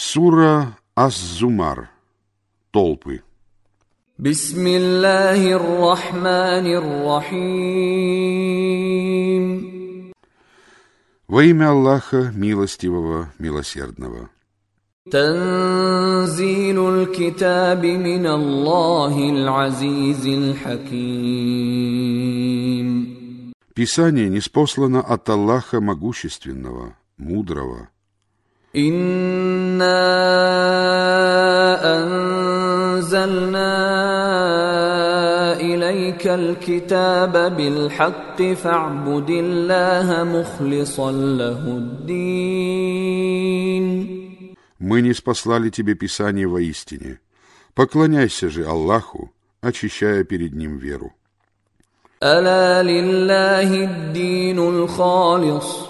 Сура Ас-Зумар. Толпы. بسم الله الرحمن الرحيم Во имя Аллаха, милостивого, милосердного. تنزيل الكتاب من الله العزيز الحكيم Писание неспослано от Аллаха Могущественного, Мудрого. إنا أنزلنا إليك الكتاب بالحق فاعبد الله مخلصا له الدين Мы не спаслали тебе Писание воистине. Поклоняйся же Аллаху, очищая перед Ним веру. ألا لله الدين الخالص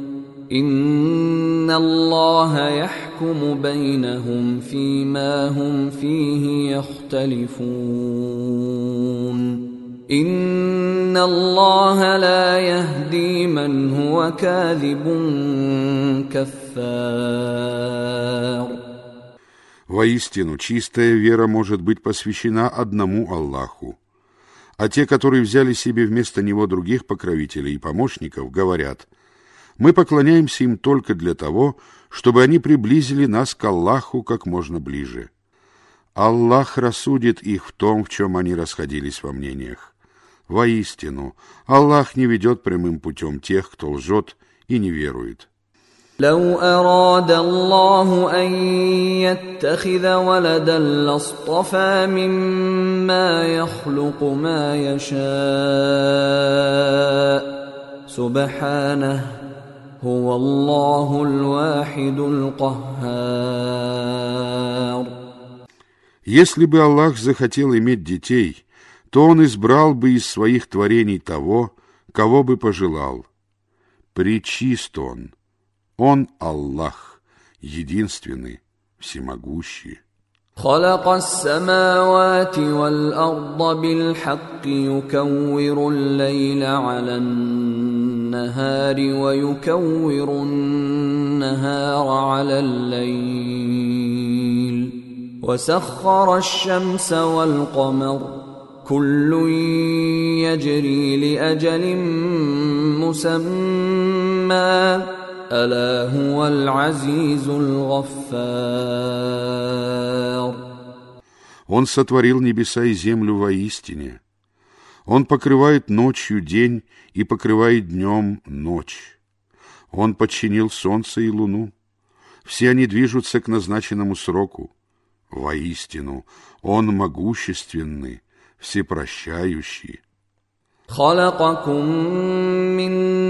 إن الله يحكم بينهم فيما هم فيه يختلفون إن الله لا يهدي من هو كاذب كفار Воистину, чистая вера может быть посвящена одному Аллаху. А те, которые взяли себе вместо него других покровителей и помощников, говорят, мы поклоняемся им только для того, чтобы они приблизили нас к Аллаху как можно ближе. Аллах рассудит их в том, в чем они расходились во мнениях. Воистину, Аллах не ведет прямым путем тех, кто лжет и не верует. لو أراد الله أن يتخذ ولدا لاصطفى مما يخلق ما يشاء سبحانه هو الله الواحد القهار Если бы Аллах захотел иметь детей, то Он избрал бы из своих творений того, кого бы пожелал. Пречист Он. Он Аллах, единственный, всемогущий. خلق السماوات والأرض بالحق يكور الليل على النهار ويكور النهار على الليل وسخر الشمس والقمر كل يجري لأجل مسمى ألا هو العزيز الغفار Он сотворил небеса и землю воистине. Он покрывает ночью день и покрывает днем ночь. Он подчинил солнце и луну. Все они движутся к назначенному сроку. Воистину, Он могущественный, всепрощающий. خلقكم من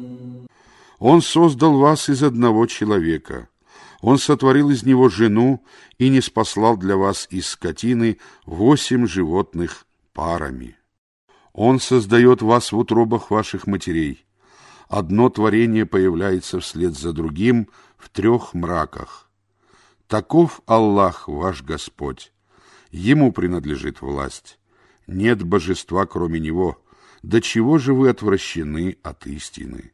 Он создал вас из одного человека. Он сотворил из него жену и не спаслал для вас из скотины восемь животных парами. Он создает вас в утробах ваших матерей. Одно творение появляется вслед за другим в трех мраках. Таков Аллах ваш Господь. Ему принадлежит власть. Нет божества, кроме Него. До чего же вы отвращены от истины?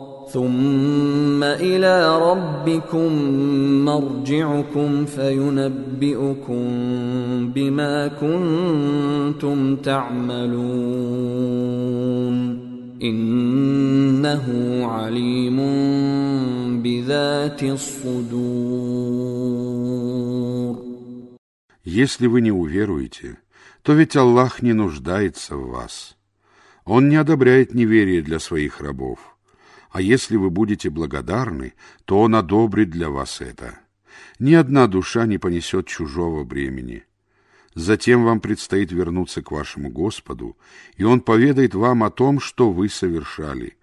ثم الى ربكم مرجعكم فينبئكم بما كنتم تعملون انه عليم بذات الصدور Если вы не уверуете, то ведь Аллах не нуждается в вас. Он не одобряет неверие для своих рабов. А если вы будете благодарны, то Он одобрит для вас это. Ни одна душа не понесет чужого бремени. Затем вам предстоит вернуться к вашему Господу, и Он поведает вам о том, что вы совершали.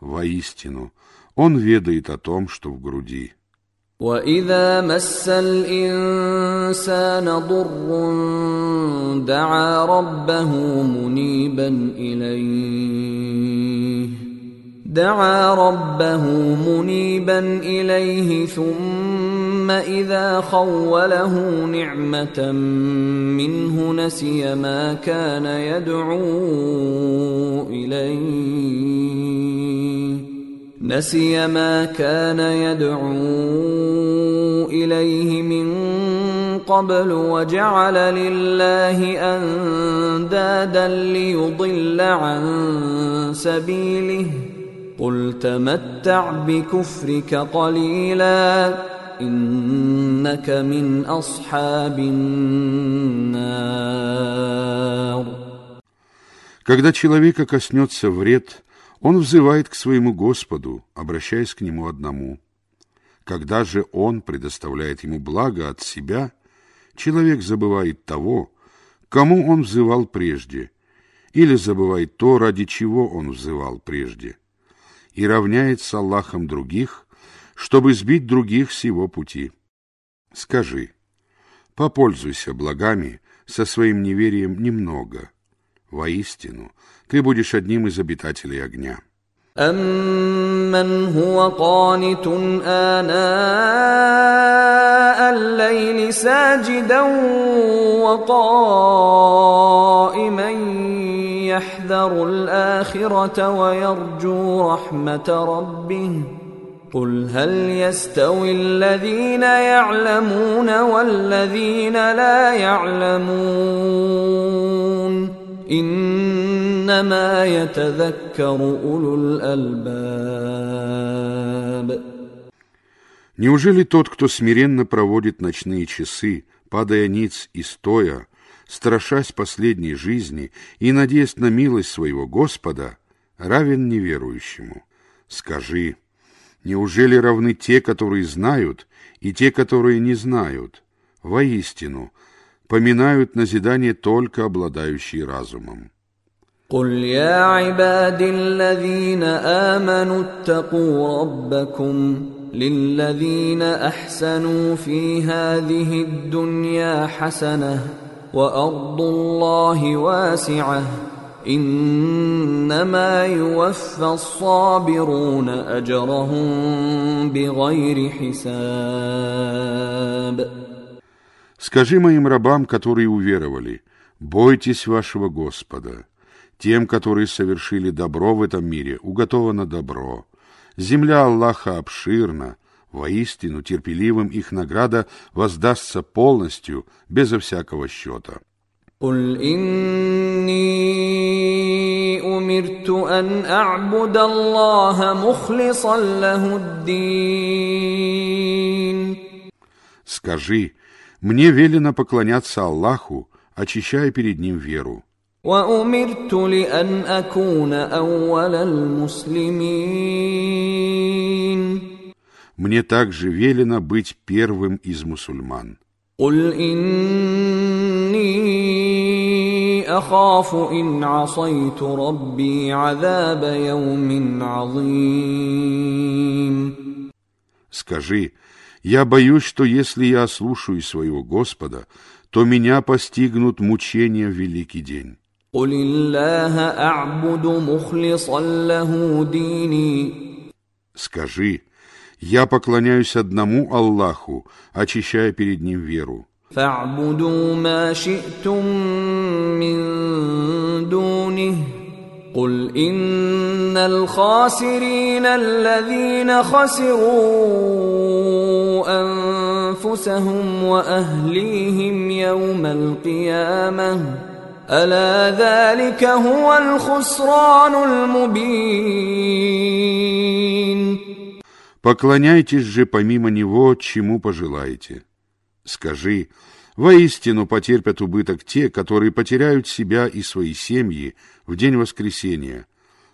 Воистину, Он ведает о том, что в груди. واذا مس الانسان ضر دعا ربه منيبا اليه دعا ربه منيبا إليه ثم إذا خوله نعمة منه نسي ما كان يدعو إليه نسي ما كان يدعو إليه من قبل وجعل لله أندادا ليضل عن سبيله قل تمتع بكفرك قليلا انك من اصحاب النار Когда человека коснется вред, он взывает к своему Господу, обращаясь к Нему одному. Когда же Он предоставляет ему благо от себя, человек забывает того, кому он взывал прежде, или забывает то, ради чего он взывал прежде, и равняет с Аллахом других, чтобы сбить других с его пути. Скажи, попользуйся благами со своим неверием немного. Воистину, ты будешь одним из обитателей огня. أمن هو قانت آناء الليل ساجدا وقائما يحذر الآخرة ويرجو رحمة ربه قل هل يستوي الذين يعلمون والذين لا يعلمون انما يتذكر اولو الالباب Неужели тот, кто смиренно проводит ночные часы, падая ниц и стоя, страшась последней жизни и надеясь на милость своего Господа, равен неверующему? Скажи, неужели равны те, которые знают, и те, которые не знают? Воистину, поминают назидание только обладающие разумом. قل يا عبادي الذين امنوا اتقوا ربكم للذين احسنوا في هذه الدنيا حسنه وارض الله واسعه انما يوفى الصابرون اجرهم بغير حساب Скажи моим рабам, которые уверовали, бойтесь вашего Господа. Тем, которые совершили добро в этом мире, уготовано добро. Земля Аллаха обширна, воистину терпеливым их награда воздастся полностью, безо всякого счета. قل إني أمرت أن أعبد الله مخلصا له الدين Скажи, мне велено поклоняться Аллаху, очищая перед Ним веру. وأمرت لأن أكون أول المسلمين Мне также велено быть первым из мусульман. قل إني أخاف إن عصيت ربي عذاب يوم عظيم Скажи, я боюсь, что если я ослушаюсь своего Господа, то меня постигнут мучения в великий день. قل الله أعبد مخلصا له ديني Скажи, Я поклоняюсь одному Аллаху, очищая перед Ним веру. فاعبدوا ما شئتم من دونه قل ان الخاسرين الذين خسروا انفسهم واهليهم يوم القيامه الا ذلك هو الخسران المبين Поклоняйтесь же помимо Него, чему пожелаете. Скажи, воистину потерпят убыток те, которые потеряют себя и свои семьи в день воскресения.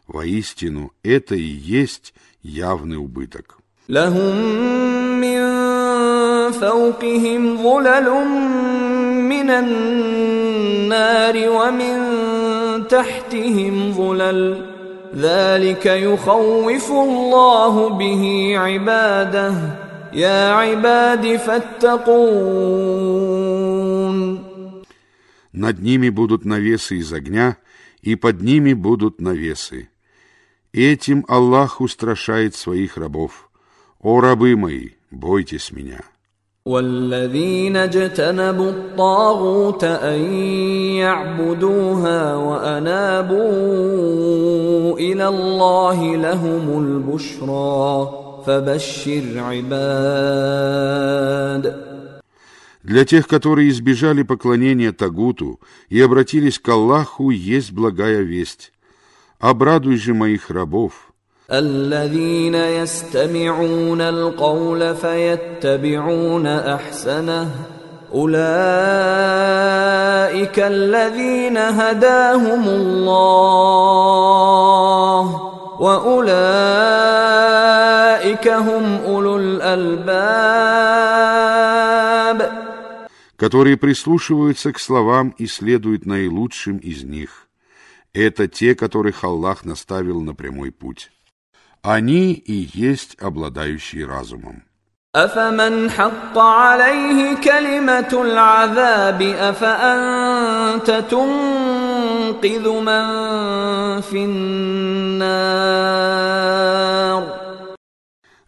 Воистину, это и есть явный убыток. لهم من فوقهم ظلل من النار ومن تحتهم ظلل ذلك يخوف الله به عباده يا عباد فاتقون Над ними будут навесы из огня, и под ними будут навесы. Этим Аллах устрашает своих рабов. О, рабы мои, бойтесь меня. والذين اجتنبوا الطاغوت ان يعبدوها وانابوا الى الله لهم البشرى فبشر عباد Для тех, которые избежали поклонения Тагуту и обратились к Аллаху, есть благая весть. Обрадуй же моих рабов. الذين يستمعون القول فيتبعون احسنه اولئك الذين هداهم الله واولئك هم اولو الالباب которые прислушиваются к словам и следуют наилучшим из них. Это те, которых Аллах наставил на прямой путь. Они и есть обладающие разумом. أفمن حق عليه كلمة العذاب أفأنت تنقذ من في النار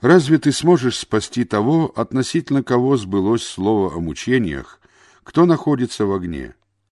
Разве ты сможешь спасти того, относительно кого сбылось слово о мучениях, кто находится в огне?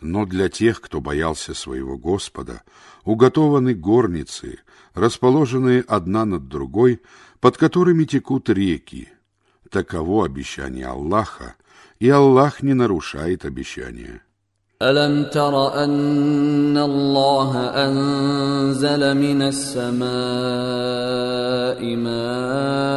Но для тех, кто боялся своего Господа, уготованы горницы, расположенные одна над другой, под которыми текут реки. Таково обещание Аллаха, и Аллах не нарушает обещания. ألم تر أن الله أنزل من السماء ماء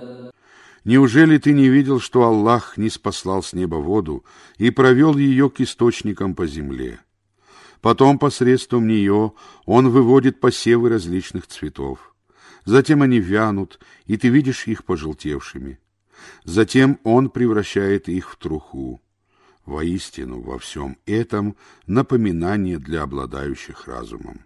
Неужели ты не видел, что Аллах не спаслал с неба воду и провел ее к источникам по земле? Потом посредством нее Он выводит посевы различных цветов. Затем они вянут, и ты видишь их пожелтевшими. Затем Он превращает их в труху. Воистину, во всем этом напоминание для обладающих разумом.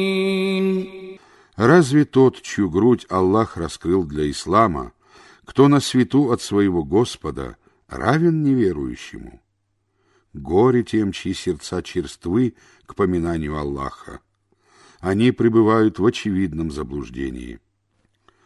Разве тот, чью грудь Аллах раскрыл для ислама, кто на свету от своего Господа, равен неверующему? Горе тем, чьи сердца черствы к поминанию Аллаха. Они пребывают в очевидном заблуждении.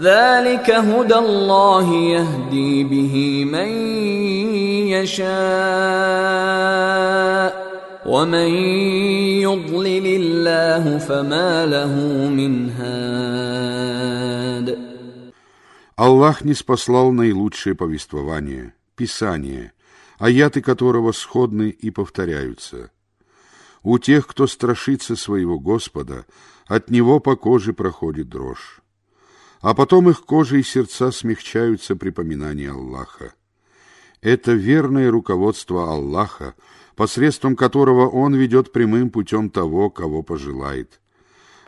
ذلك هدى الله يهدي به من يشاء ومن يضلل الله فما له من هاد Аллах не спаслал наилучшее повествование, Писание, аяты которого сходны и повторяются. У тех, кто страшится своего Господа, от него по коже проходит дрожь а потом их кожа и сердца смягчаются при поминании Аллаха. Это верное руководство Аллаха, посредством которого Он ведет прямым путем того, кого пожелает.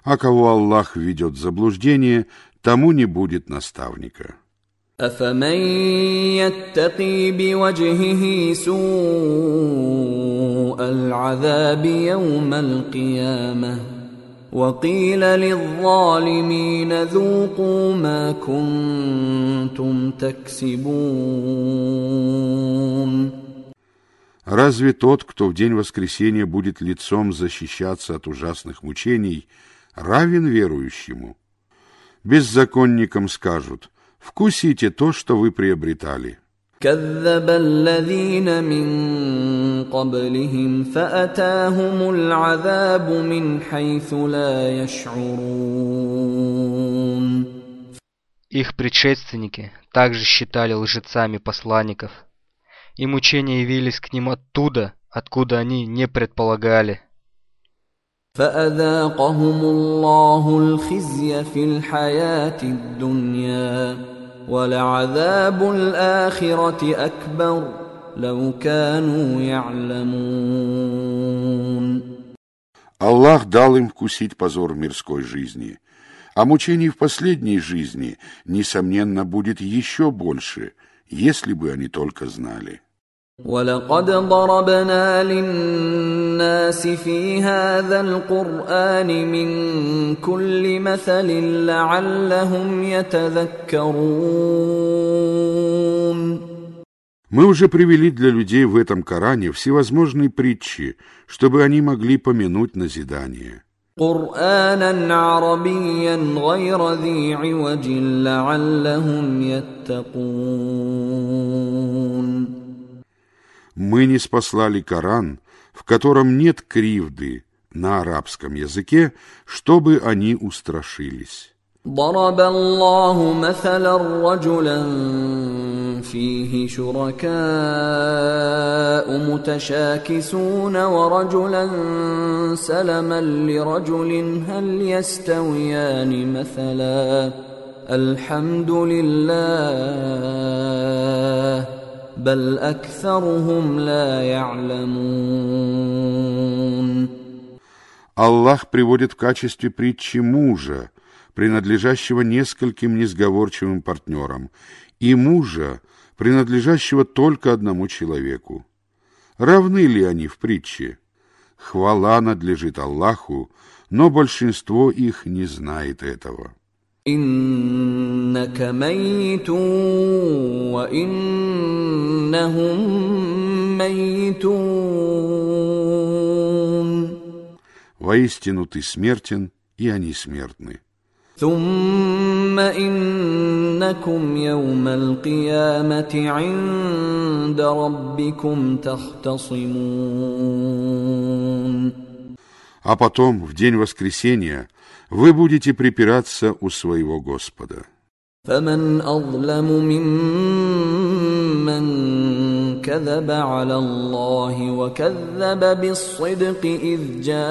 А кого Аллах ведет в заблуждение, тому не будет наставника. أفمن يتقي بوجهه سوء العذاب يوم القيامه وقيل للظالمين ذوقوا ما كنتم تكسبون Разве тот, кто в день воскресения будет лицом защищаться от ужасных мучений, равен верующему? Беззаконникам скажут, вкусите то, что вы приобретали. كذب الذين من قبلهم فاتاهم العذاب من حيث لا يشعرون Их предшественники также считали лжецами посланников, и мучения явились к ним оттуда, откуда они не предполагали. فأذاقهم الله الخزي في الحياة الدنيا ولعذاب الآخرة أكبر لو كانوا يعلمون Аллах дал им вкусить позор мирской жизни, а мучений в последней жизни, несомненно, будет еще больше, если бы они только знали. ولقد ضربنا للناس في هذا القرآن من كل مثل لعلهم يتذكرون Мы уже привели для людей в этом Коране всевозможные притчи, чтобы они могли помянуть назидание. قرآنا عربيا غير ذي عوج لعلهم يتقون Мы не спаслали Коран, в котором нет кривды на арабском языке, чтобы они устрашились. ضرب الله مثلا رجلا فيه شركاء متشاكسون ورجلا سلما لرجل هل يستويان مثلا الحمد لله بل أكثرهم لا يعلمون Аллах приводит в качестве притчи мужа, принадлежащего нескольким несговорчивым партнерам, и мужа, принадлежащего только одному человеку. Равны ли они в притче? Хвала надлежит Аллаху, но большинство их не знает этого. إنك ميت وإنهم ميتون Воистину ты смертен, и они смертны. ثم إنكم يوم القيامة عند ربكم تختصمون А потом, в день воскресения, вы будете припираться у своего Господа. فمن أظلم ممن كذب على الله وكذب بالصدق إذ جاءه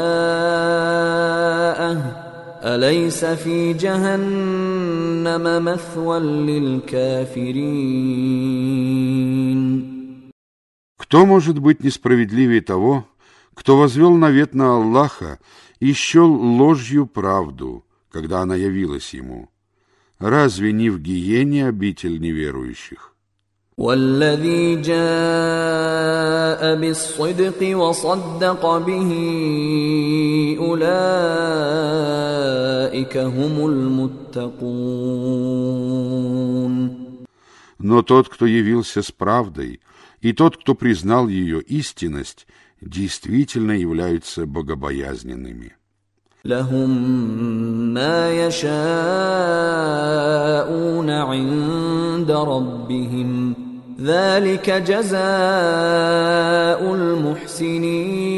أليس في جهنم مثوى للكافرين Кто может быть несправедливее того, кто возвел навет на Аллаха и счел ложью правду, когда она явилась ему. Разве не в гиене обитель неверующих? والذي جاء بالصدق وصدق به أولئك هم المتقون Но тот, кто явился с правдой, и тот, кто признал ее истинность, действительно являются богобоязненными. لهم ما يشاءون عند ربهم ذلك جزاء المحسنين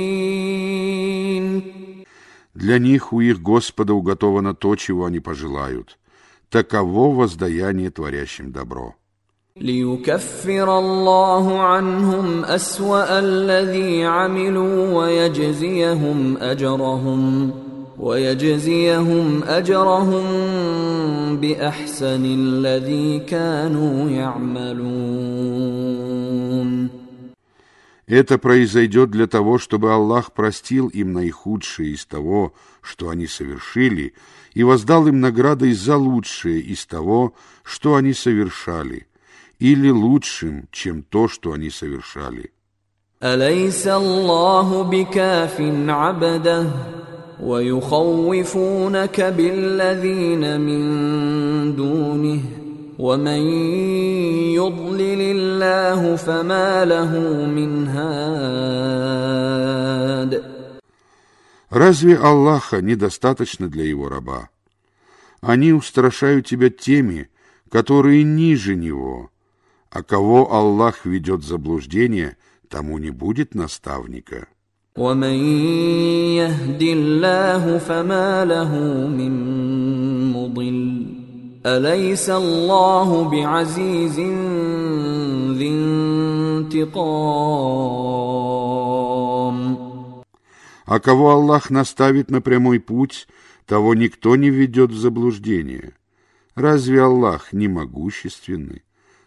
Для них у их Господа уготовано то, чего они пожелают. Таково воздаяние творящим добро. ليكفر الله عنهم أسوأ الذي عملوا ويجزيهم أجرهم ويجزيهم أجرهم بأحسن الذي كانوا يعملون Это произойдет для того, чтобы Аллах простил им наихудшее из того, что они совершили, и воздал им наградой за лучшее из того, что они совершали, – или лучшим, чем то, что они совершали. أليس الله بكاف عبده ويخوفونك بالذين من دونه ومن يضلل الله فما له من هاد Разве Аллаха недостаточно для его раба? Они устрашают тебя теми, которые ниже него, а кого Аллах ведет в заблуждение, тому не будет наставника. ومن يهد الله فما له من مضل أليس الله بعزيز ذي انتقام А кого Аллах наставит на прямой путь, того никто не ведет в заблуждение. Разве Аллах не могущественный,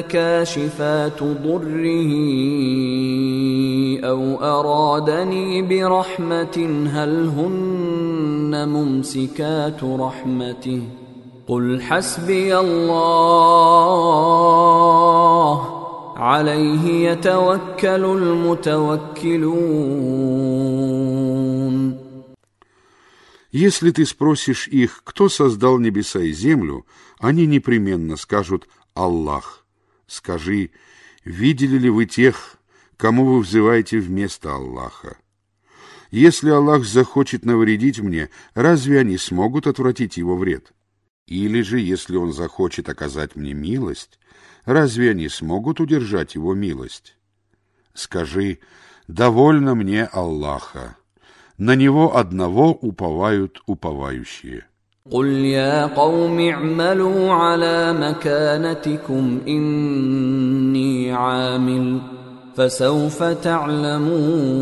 كاشفات ضره أو أرادني برحمة هل هن ممسكات رحمته قل حسبي الله عليه يتوكل المتوكلون Если ты спросишь их, кто создал небеса и землю, они непременно скажут «Аллах». Скажи, видели ли вы тех, кому вы взываете вместо Аллаха? Если Аллах захочет навредить мне, разве они смогут отвратить его вред? Или же, если Он захочет оказать мне милость, разве они смогут удержать его милость? Скажи, довольно мне Аллаха. На него одного уповают уповающие. قل يا قوم اعملوا على مكانتكم إني عامل فسوف تعلمون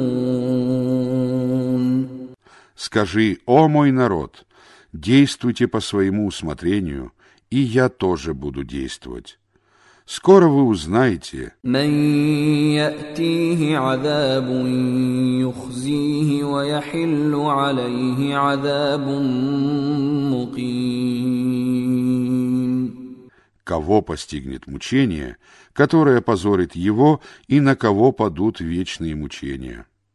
Скажи, о мой народ, действуйте по своему усмотрению, и я тоже буду действовать. Скоро вы узнаете. Кого постигнет мучение, которое позорит его, и на кого падут вечные мучения.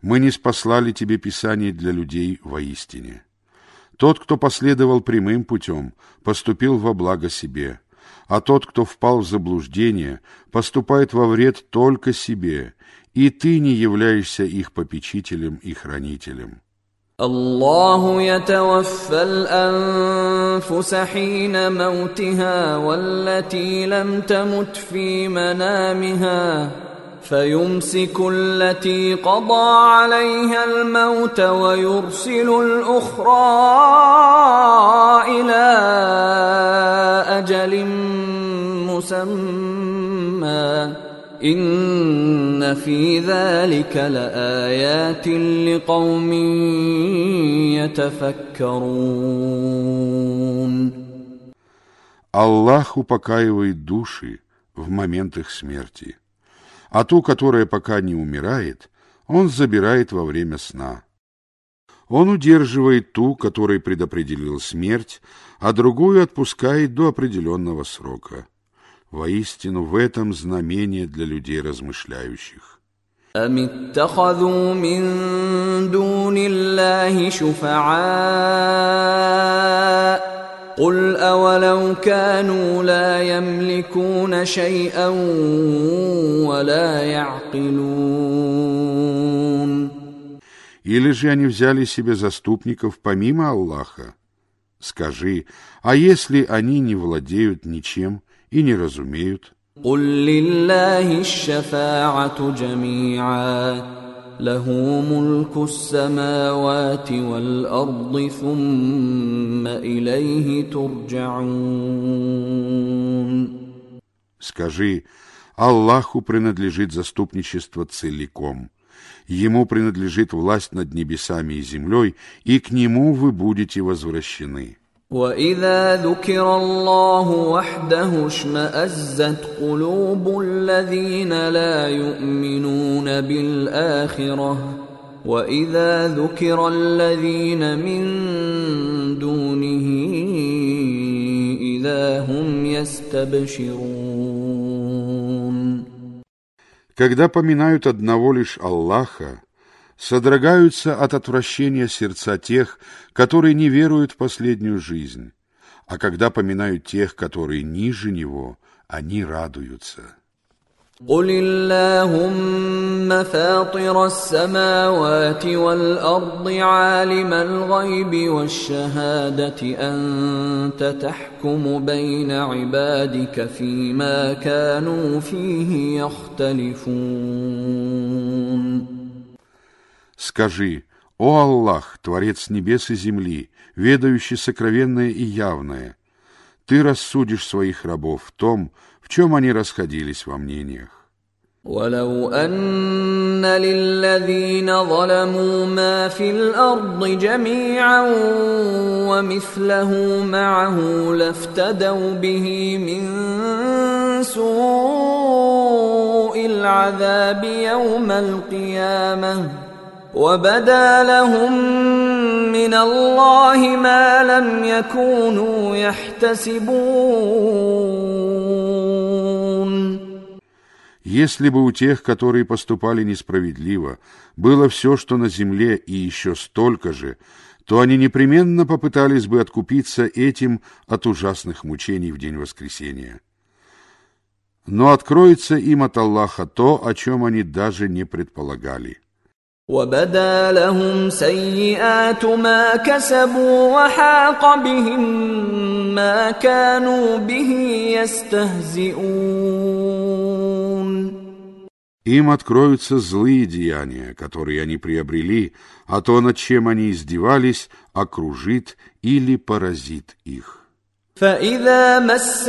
Мы не спаслали тебе Писание для людей воистине. Тот, кто последовал прямым путем, поступил во благо себе, а тот, кто впал в заблуждение, поступает во вред только себе, и ты не являешься их попечителем и хранителем. الله يتوفى الانفس حين موتها والتي لم تمت في منامها فيمسك التي قضى عليها الموت ويرسل الاخرى الى اجل مسمى ان في ذلك لايات لقوم يتفكرون Аллах упокаивает души в момент их смерти, а ту, которая пока не умирает, Он забирает во время сна. Он удерживает ту, которой предопределил смерть, а другую отпускает до определенного срока. Воистину в этом знамение для людей размышляющих. أم اتخذوا من دون الله شفعاء قل أولو كانوا لا يملكون شيئا ولا يعقلون Или же они взяли себе заступников помимо Аллаха? Скажи, а если они не владеют ничем и не разумеют? قل لله الشفاعة جميعا له ملك السماوات والأرض ثم إليه ترجعون Скажи, Аллаху принадлежит заступничество целиком. Ему принадлежит власть над небесами и землей, и к Нему вы будете возвращены. واذا ذكر الله وحده اشمازت قلوب الذين لا يؤمنون بالاخره واذا ذكر الذين من دونه اذا هم يستبشرون Когда поминают одного лишь Аллаха, содрогаются от отвращения сердца тех, которые не веруют в последнюю жизнь, а когда поминают тех, которые ниже него, они радуются. قل اللهم فاطر السماوات والارض عالم الغيب والشهاده انت تحكم بين عبادك فيما كانوا فيه يختلفون Скажи, «О Аллах, Творец небес и земли, ведающий сокровенное и явное, Ты рассудишь своих рабов в том, в чем они расходились во мнениях». ولو أن للذين ظلموا ما في الأرض جميعا ومثله معه لافتدوا به من سوء العذاب يوم القيامة وبدا لهم من الله ما لم يكونوا يحتسبون Если бы у тех, которые поступали несправедливо, было все, что на земле и еще столько же, то они непременно попытались бы откупиться этим от ужасных мучений в день воскресения. Но откроется им от Аллаха то, о чем они даже не предполагали. وبدا لهم سيئات ما كسبوا وحاق بهم ما كانوا به يستهزئون Им откроются злые деяния, которые они приобрели, а то, над чем они издевались, окружит или поразит их. فإذا مس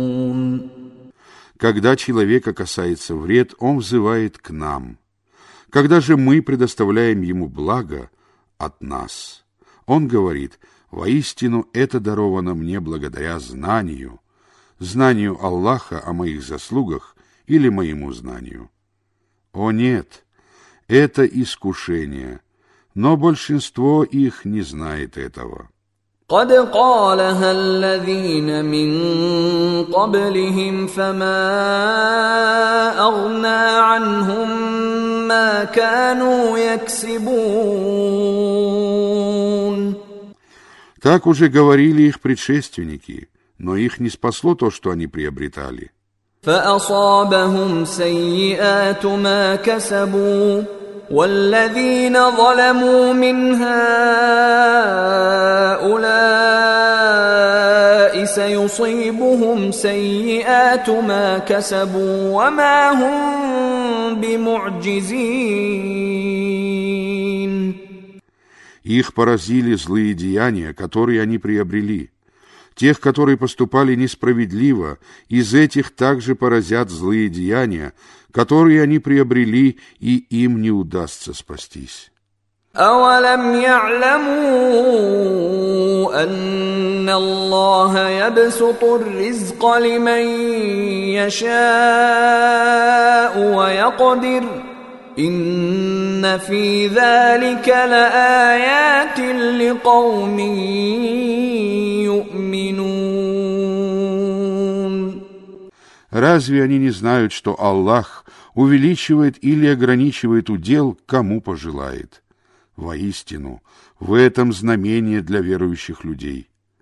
Когда человека касается вред, он взывает к нам. Когда же мы предоставляем ему благо от нас, он говорит, воистину это даровано мне благодаря знанию, знанию Аллаха о моих заслугах или моему знанию. О нет, это искушение, но большинство их не знает этого. قد قالها الذين من قبلهم فما اغنى عنهم ما كانوا يكسبون Так уже говорили их предшественники, но их не спасло то, что они приобретали. فاصابهم سيئات ما كسبوا والذين ظلموا من هؤلاء سيصيبهم سيئات ما كسبوا وما هم بمعجزين Их поразили злые деяния, которые они приобрели. Тех, которые поступали несправедливо, из этих также поразят злые деяния, которые они приобрели, и им не удастся спастись. أولم يعلموا أن الله يبسط الرزق لمن يشاء ويقدر Инна фи залика лааятин ликаумин ю'минун. Разве они не знают, что Аллах увеличивает или ограничивает удел, кому пожелает? Воистину, в этом знамение для верующих людей.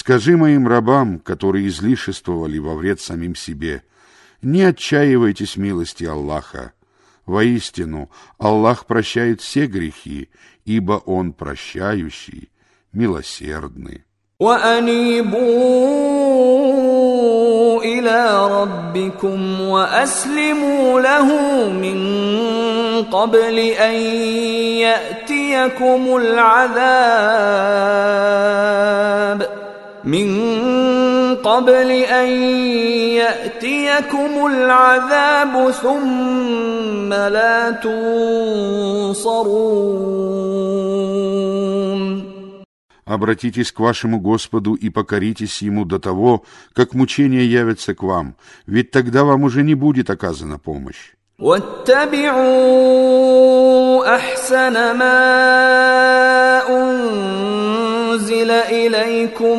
Скажи моим рабам, которые излишествовали во вред самим себе, не отчаивайтесь милости Аллаха. Воистину, Аллах прощает все грехи, ибо Он прощающий, милосердный. وانيبوا الى ربكم واسلموا له من قبل ان ياتيكم العذاب من قبل ان ياتيكم العذاب ثم لا تنصرون Обратитесь к вашему Господу и покоритесь Ему до того, как мучения явятся к вам, ведь тогда вам уже не будет оказана помощь. واتبعوا احسن ما انزل اليكم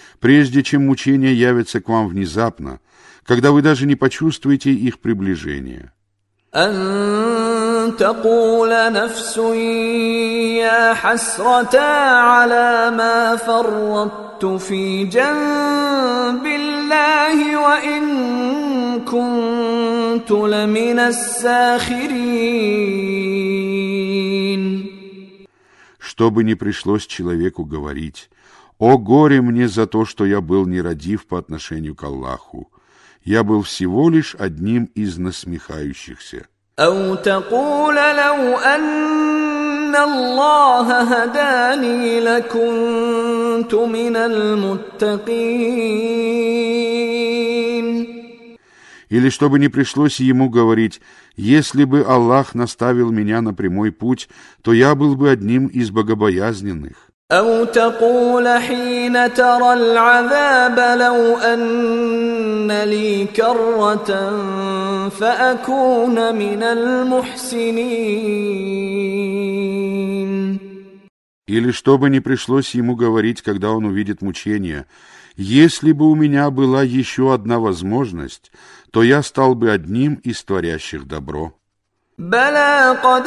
прежде чем мучения явятся к вам внезапно, когда вы даже не почувствуете их приближения. أن تقول نفس يا حسرة على ما فرطت في جنب الله وإن كنت لمن الساخرين Чтобы не пришлось человеку говорить, «О горе мне за то, что я был нерадив по отношению к Аллаху! Я был всего лишь одним из насмехающихся». أو تقول لو أن الله هداني لكنت من المتقين Или чтобы не пришлось ему говорить, «Если бы Аллах наставил меня на прямой путь, то я был бы одним из богобоязненных». أو تقول حين ترى العذاب لو أن لي كرة فأكون من المحسنين Или чтобы не пришлось ему говорить, когда он увидит мучения, «Если бы у меня была еще одна возможность, то я стал бы одним из творящих добро». بلى قد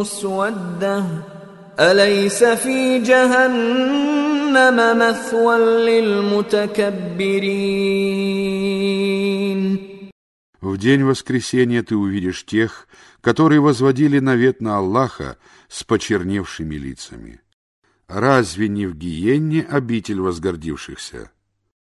مسودة أليس في جهنم مثوى للمتكبرين В день воскресения ты увидишь тех, которые возводили навет на Аллаха с почерневшими лицами. Разве не в гиенне обитель возгордившихся?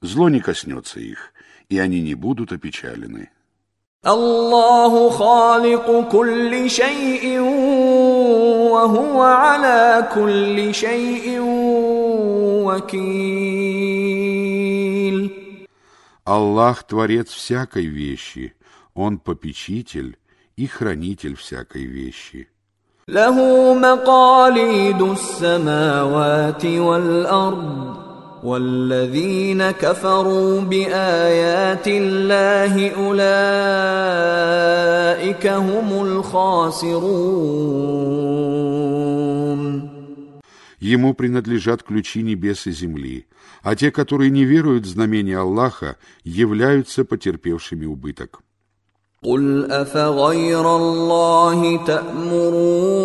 Зло не коснется их, и они не будут опечалены. الله خالق كل شيء وهو على كل شيء وكيل Аллах – творец всякой вещи, Он попечитель и хранитель всякой вещи. له مقاليد السماوات والأرض والذين كفروا بآيات الله أولئك هم الخاسرون Ему принадлежат ключи небес и земли, а те, которые не веруют в знамения Аллаха, являются потерпевшими убыток. قل أفغير الله تأمروني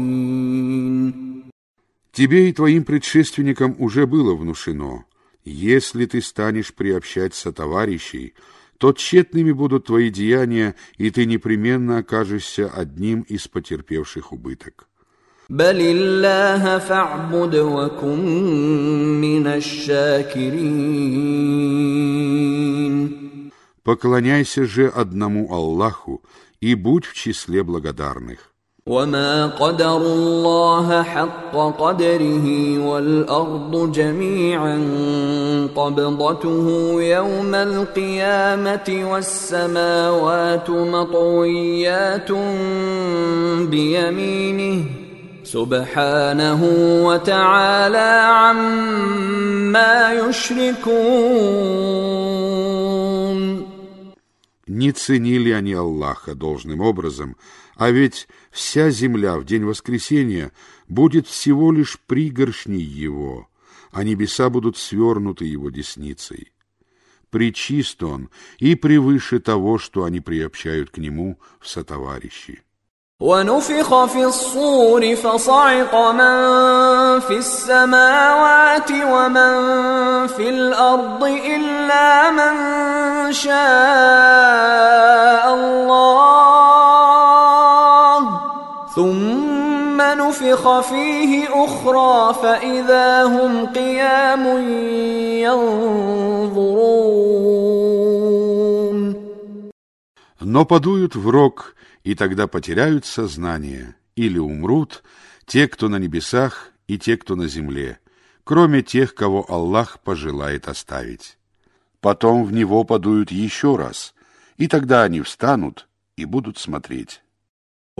Тебе и твоим предшественникам уже было внушено, если ты станешь приобщать сотоварищей, то тщетными будут твои деяния, и ты непременно окажешься одним из потерпевших убыток. Поклоняйся же одному Аллаху и будь в числе благодарных. وما قدروا الله حق قدره والارض جميعا قبضته يوم القيامه والسماوات مطويات بيمينه سبحانه وتعالى عما يشركون Не ценили они Аллаха должным образом, а ведь вся земля в день воскресения будет всего лишь пригоршней его, а небеса будут свернуты его десницей. Причист он и превыше того, что они приобщают к нему в сотоварищи. ونفخ في الصور فصعق من في السماوات ومن في الارض الا من شاء ثم نفخ فيه اخرى فاذا هم قيام ينظرون Но подуют в рог, и тогда потеряют сознание, или умрут те, кто на небесах, и те, кто на земле, кроме тех, кого Аллах пожелает оставить. Потом в него подуют еще раз, и тогда они встанут и будут смотреть.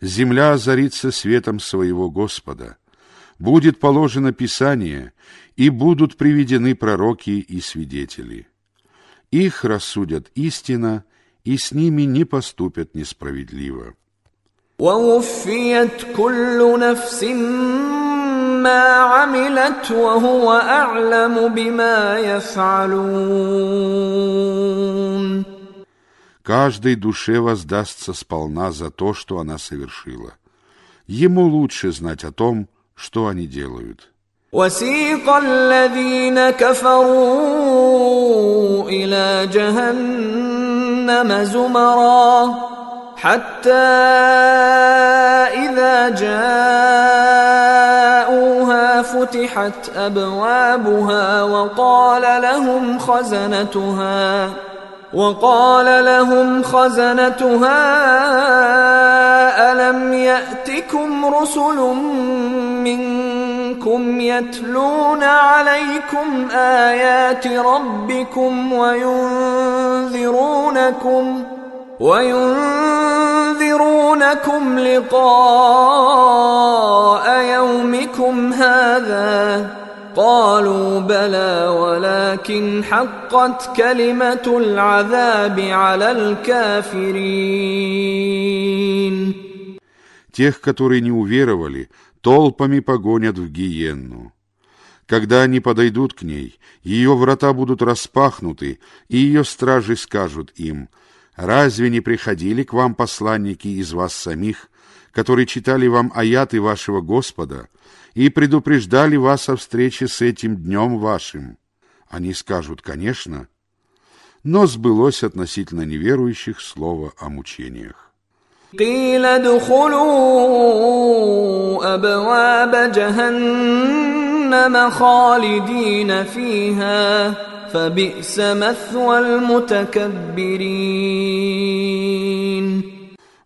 Земля озарится светом своего Господа. Будет положено Писание, и будут приведены пророки и свидетели. Их рассудят истина, и с ними не поступят несправедливо. ووفيت كل نفس ما عملت وهو أعلم بما يفعلون Каждой душе воздастся сполна за то, что она совершила. Ему лучше знать о том, что они делают. وسيق الذين كفروا إلى جهنم زمرا حتى إذا جاءوها فتحت أبوابها وقال لهم خزنتها وقال لهم خزنتها ألم يأتكم رسل منكم يتلون عليكم آيات ربكم وينذرونكم وينذرونكم لقاء يومكم هذا قالوا بلى ولكن حقت كلمة العذاب على الكافرين Тех, которые не уверовали, толпами погонят в гиенну. Когда они подойдут к ней, ее врата будут распахнуты, и ее стражи скажут им, «Разве не приходили к вам посланники из вас самих, которые читали вам аяты вашего Господа и предупреждали вас о встрече с этим днем вашим?» Они скажут, «Конечно». Но сбылось относительно неверующих слово о мучениях. قيل ادخلوا أبواب جهنم خالدين فيها فبئس مثوى المتكبرين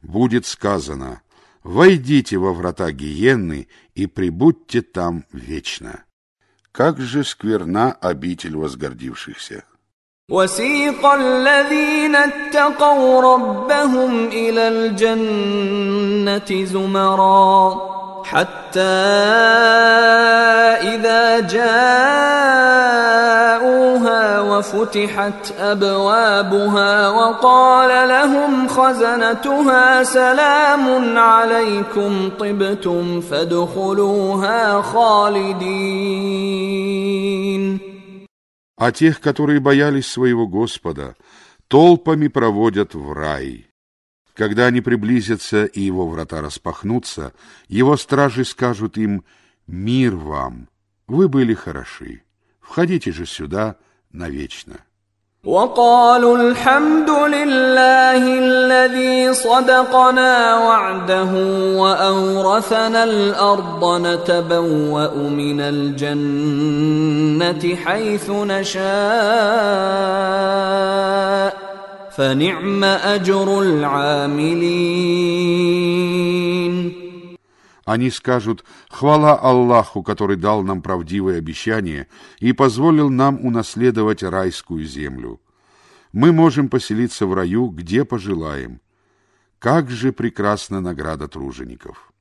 Будет сказано, «Войдите во врата гиенны и прибудьте там вечно». Как же скверна обитель возгордившихся! وسيق الذين اتقوا ربهم إلى الجنة زمرا حتى إذا جاءوها وفتحت أبوابها وقال لهم خزنتها سلام عليكم طبتم فادخلوها خالدين А тех, которые боялись своего Господа, толпами проводят в рай. Когда они приблизятся и его врата распахнутся, его стражи скажут им «Мир вам! Вы были хороши! Входите же сюда навечно!» وقالوا الحمد لله الذي صدقنا وعده وأورثنا الأرض نتبوأ من الجنة حيث نشاء فنعم أجر العاملين Они скажут «Хвала Аллаху, который дал нам правдивое обещание и позволил нам унаследовать райскую землю. Мы можем поселиться в раю, где пожелаем. Как же прекрасна награда тружеников!»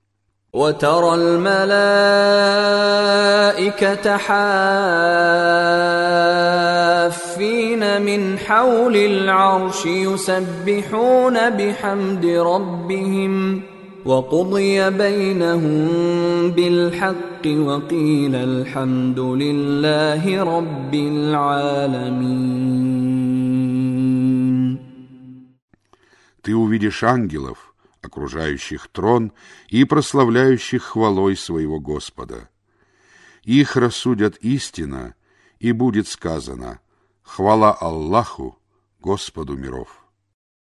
وترى الملائكة حافين من حول العرش يسبحون بحمد ربهم وقضي بينهم بالحق وقيل الحمد لله رب العالمين Ты увидишь ангелов, окружающих трон и прославляющих хвалой своего Господа. Их рассудят истина, и будет сказано «Хвала Аллаху, Господу миров».